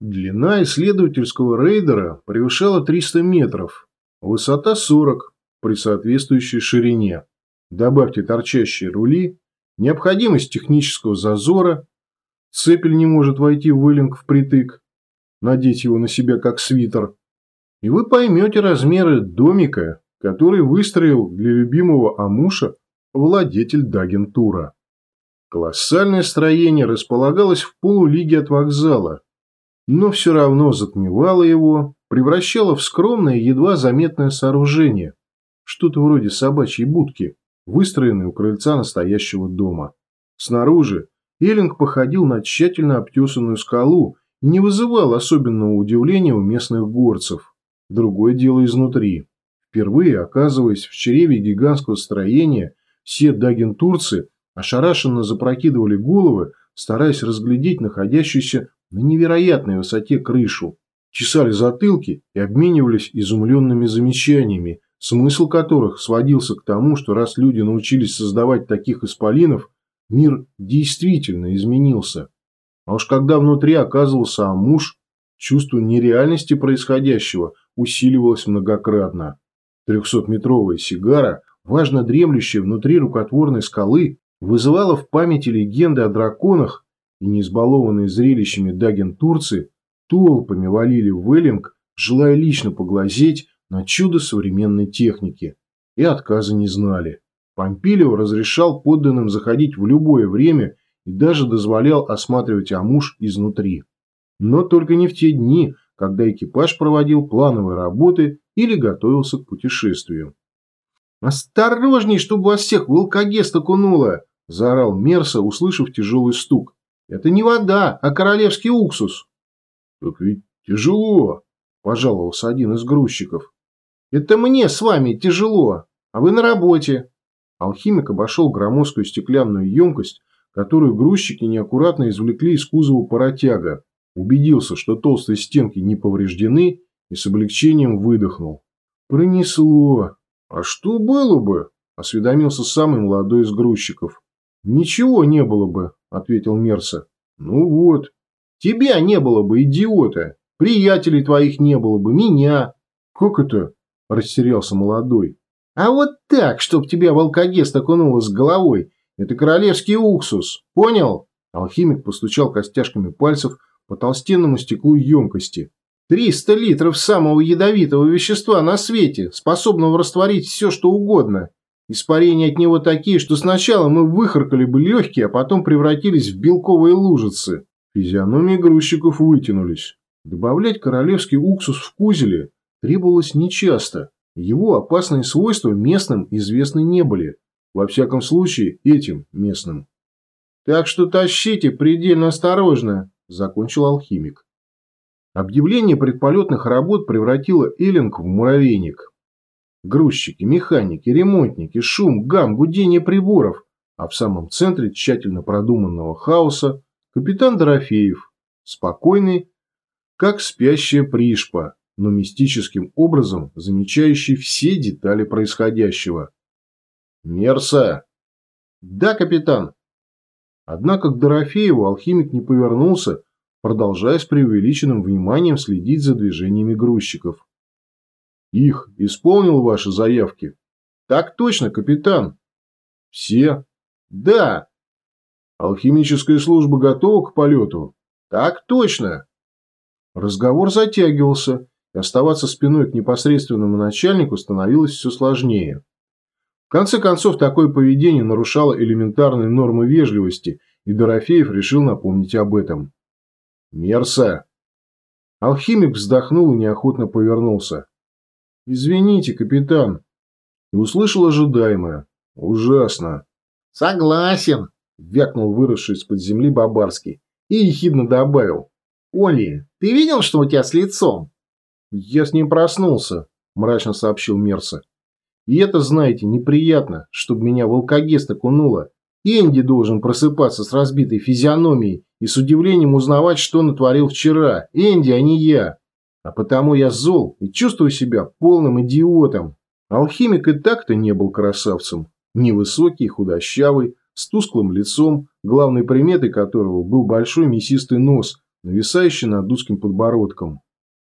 Длина исследовательского рейдера превышала 300 метров, высота 40 при соответствующей ширине. Добавьте торчащие рули, необходимость технического зазора, цепель не может войти в вылинг впритык, надеть его на себя как свитер, и вы поймете размеры домика, который выстроил для любимого Амуша владетель Дагентура. Колоссальное строение располагалось в полулиге от вокзала, но все равно затмевало его, превращало в скромное, едва заметное сооружение, что-то вроде собачьей будки, выстроенной у крыльца настоящего дома. Снаружи Эллинг походил на тщательно обтесанную скалу и не вызывал особенного удивления у местных горцев. Другое дело изнутри. Впервые, оказываясь в чреве гигантского строения, все дагентурцы ошарашенно запрокидывали головы, стараясь разглядеть находящуюся на невероятной высоте крышу, чесали затылки и обменивались изумленными замечаниями, смысл которых сводился к тому, что раз люди научились создавать таких исполинов, мир действительно изменился. А уж когда внутри оказывался Амуш, чувство нереальности происходящего усиливалось многократно. Трехсотметровая сигара, важно дремлющая внутри рукотворной скалы, вызывала в памяти легенды о драконах, и неизбалованные зрелищами дагентурцы толпами валили в Эллинг, желая лично поглазеть на чудо современной техники. И отказа не знали. Помпилио разрешал подданным заходить в любое время и даже дозволял осматривать Амуш изнутри. Но только не в те дни, когда экипаж проводил плановые работы или готовился к путешествию. «Осторожней, чтобы вас всех в алкогест окунуло!» – заорал Мерса, услышав тяжелый стук. «Это не вода, а королевский уксус!» «Так ведь тяжело!» – пожаловался один из грузчиков. «Это мне с вами тяжело, а вы на работе!» Алхимик обошел громоздкую стеклянную емкость, которую грузчики неаккуратно извлекли из кузова паротяга, убедился, что толстые стенки не повреждены и с облегчением выдохнул. «Пронесло!» «А что было бы?» – осведомился самый молодой из грузчиков. «Ничего не было бы», – ответил Мерса. «Ну вот. Тебя не было бы, идиота. Приятелей твоих не было бы, меня». «Как это?» – растерялся молодой. «А вот так, чтоб тебя в алкогест окунуло с головой. Это королевский уксус. Понял?» Алхимик постучал костяшками пальцев по толстенному стеклу емкости. «Триста литров самого ядовитого вещества на свете, способного растворить все, что угодно. Испарения от него такие, что сначала мы выхаркали бы легкие, а потом превратились в белковые лужицы». Физиономии грузчиков вытянулись. Добавлять королевский уксус в кузеле требовалось нечасто. Его опасные свойства местным известны не были. Во всяком случае, этим местным. «Так что тащите предельно осторожно», – закончил алхимик. Объявление предполетных работ превратило Эллинг в муравейник. Грузчики, механики, ремонтники, шум, гам, гудение приборов, а в самом центре тщательно продуманного хаоса капитан Дорофеев, спокойный, как спящая пришпа, но мистическим образом замечающий все детали происходящего. «Мерса!» «Да, капитан!» Однако к Дорофееву алхимик не повернулся, продолжая с преувеличенным вниманием следить за движениями грузчиков. «Их исполнил ваши заявки?» «Так точно, капитан!» «Все?» «Да!» «Алхимическая служба готова к полету?» «Так точно!» Разговор затягивался, и оставаться спиной к непосредственному начальнику становилось все сложнее. В конце концов, такое поведение нарушало элементарные нормы вежливости, и Дорофеев решил напомнить об этом. «Мерса!» Алхимик вздохнул и неохотно повернулся. «Извините, капитан». И услышал ожидаемое. «Ужасно». «Согласен», – вякнул выросший из-под земли Бабарский и ехидно добавил. «Оли, ты видел, что у тебя с лицом?» «Я с ним проснулся», – мрачно сообщил Мерса. И это, знаете, неприятно, чтобы меня в алкогест окунуло. Энди должен просыпаться с разбитой физиономией и с удивлением узнавать, что натворил вчера. Энди, а не я. А потому я зол и чувствую себя полным идиотом. Алхимик и так-то не был красавцем. Невысокий, худощавый, с тусклым лицом, главной приметой которого был большой мясистый нос, нависающий над узким подбородком.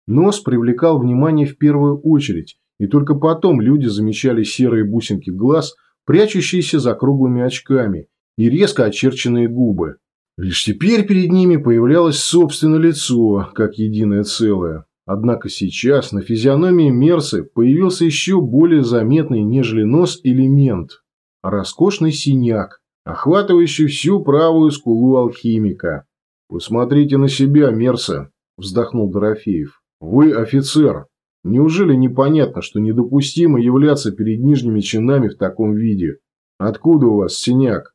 Нос привлекал внимание в первую очередь, и только потом люди замечали серые бусинки глаз, прячущиеся за круглыми очками, и резко очерченные губы. Лишь теперь перед ними появлялось собственное лицо, как единое целое. Однако сейчас на физиономии Мерсы появился еще более заметный, нежели нос, элемент – роскошный синяк, охватывающий всю правую скулу алхимика. «Посмотрите на себя, Мерса», – вздохнул Дорофеев. «Вы офицер. Неужели непонятно, что недопустимо являться перед нижними чинами в таком виде? Откуда у вас синяк?»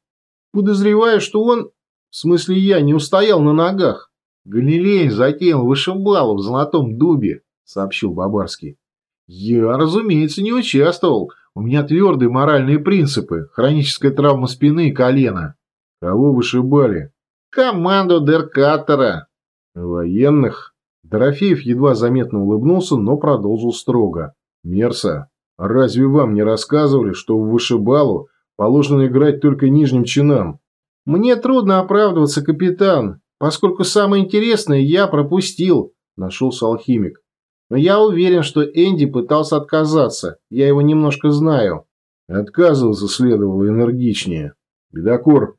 «Подозреваю, что он, в смысле я, не устоял на ногах. Галилей затеял вышибалу в Золотом Дубе, сообщил Бабарский. Я, разумеется, не участвовал. У меня твердые моральные принципы. Хроническая травма спины и колена. Кого вышибали? Команду Деркатора. Военных? Дорофеев едва заметно улыбнулся, но продолжил строго. Мерса, разве вам не рассказывали, что в вышибалу положено играть только нижним чинам? Мне трудно оправдываться, капитан поскольку самое интересное я пропустил», – нашелся алхимик. «Но я уверен, что Энди пытался отказаться. Я его немножко знаю». Отказываться следовало энергичнее. Бедокор.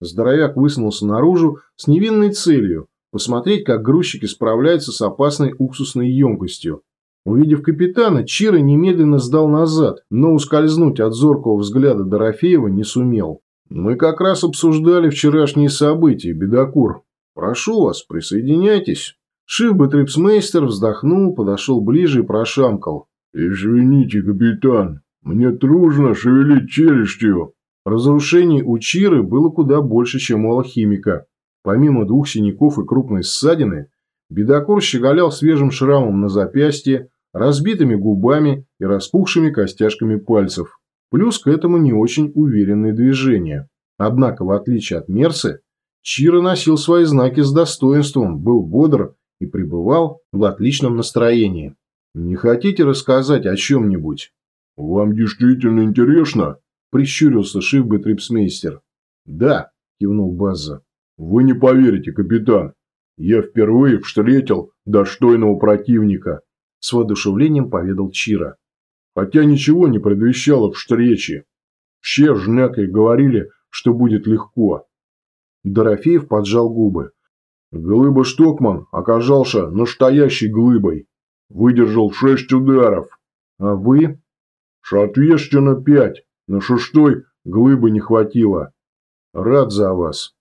Здоровяк высунулся наружу с невинной целью – посмотреть, как грузчики справляются с опасной уксусной емкостью. Увидев капитана, Чира немедленно сдал назад, но ускользнуть от зоркого взгляда Дорофеева не сумел. «Мы как раз обсуждали вчерашние события, Бедокур», «Прошу вас, присоединяйтесь». Шифбетрипсмейстер вздохнул, подошел ближе и прошамкал. «Извините, капитан, мне трудно шевелить челюстью». Разрушений у Чиры было куда больше, чем у алхимика. Помимо двух синяков и крупной ссадины, бедокур щеголял свежим шрамом на запястье, разбитыми губами и распухшими костяшками пальцев. Плюс к этому не очень уверенные движения. Однако, в отличие от Мерсы, Чиро носил свои знаки с достоинством, был бодр и пребывал в отличном настроении. «Не хотите рассказать о чем-нибудь?» «Вам действительно интересно?» – прищурился Шифбетрипсмейстер. «Да», – кивнул База. «Вы не поверите, капитан. Я впервые встретил достойного противника», – с воодушевлением поведал Чира. «Хотя ничего не предвещало встречи. Все жнякой говорили, что будет легко. Дорофеев поджал губы. Глыба Штокман оказался настоящей глыбой. Выдержал шесть ударов. А вы? Соответственно, пять. На шестой глыбы не хватило. Рад за вас.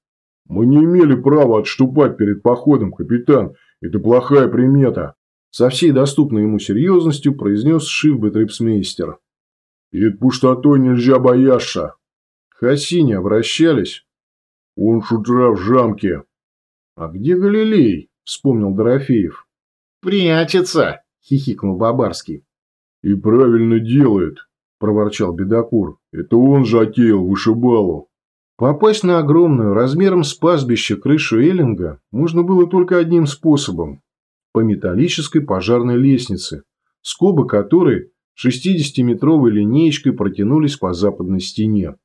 Мы не имели права отступать перед походом, капитан. Это плохая примета. Со всей доступной ему серьезностью произнес Шифбетрипсмейстер. Перед пустотой нельзя бояться. К Хасине обращались? Он с утра в жамке. А где Галилей? Вспомнил Дорофеев. Прячется, хихикнул Бабарский. И правильно делает, проворчал Бедокур. Это он же отеял вышибалу. Попасть на огромную, размером с пастбище крышу Эллинга можно было только одним способом – по металлической пожарной лестнице, скобы которой 60-метровой линеечкой протянулись по западной стене.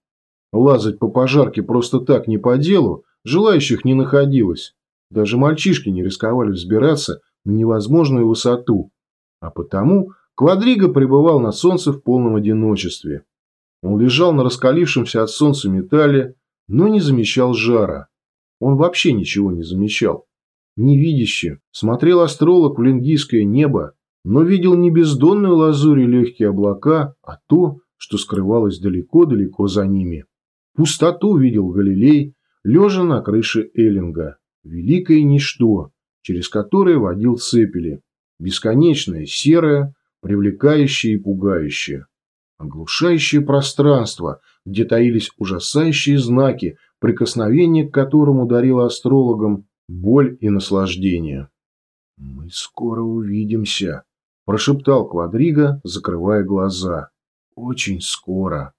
Лазать по пожарке просто так не по делу, желающих не находилось. Даже мальчишки не рисковали взбираться на невозможную высоту. А потому Квадриго пребывал на солнце в полном одиночестве. Он лежал на раскалившемся от солнца металле, но не замечал жара. Он вообще ничего не замечал. Невидяще смотрел астролог в лингийское небо, но видел не бездонную лазурь и легкие облака, а то, что скрывалось далеко-далеко за ними. Пустоту видел Галилей, лежа на крыше Эллинга. Великое ничто, через которое водил цепели. Бесконечное, серое, привлекающее и пугающее. Оглушающее пространство, где таились ужасающие знаки, прикосновение к которому дарило астрологам боль и наслаждение. «Мы скоро увидимся», – прошептал Квадриго, закрывая глаза. «Очень скоро».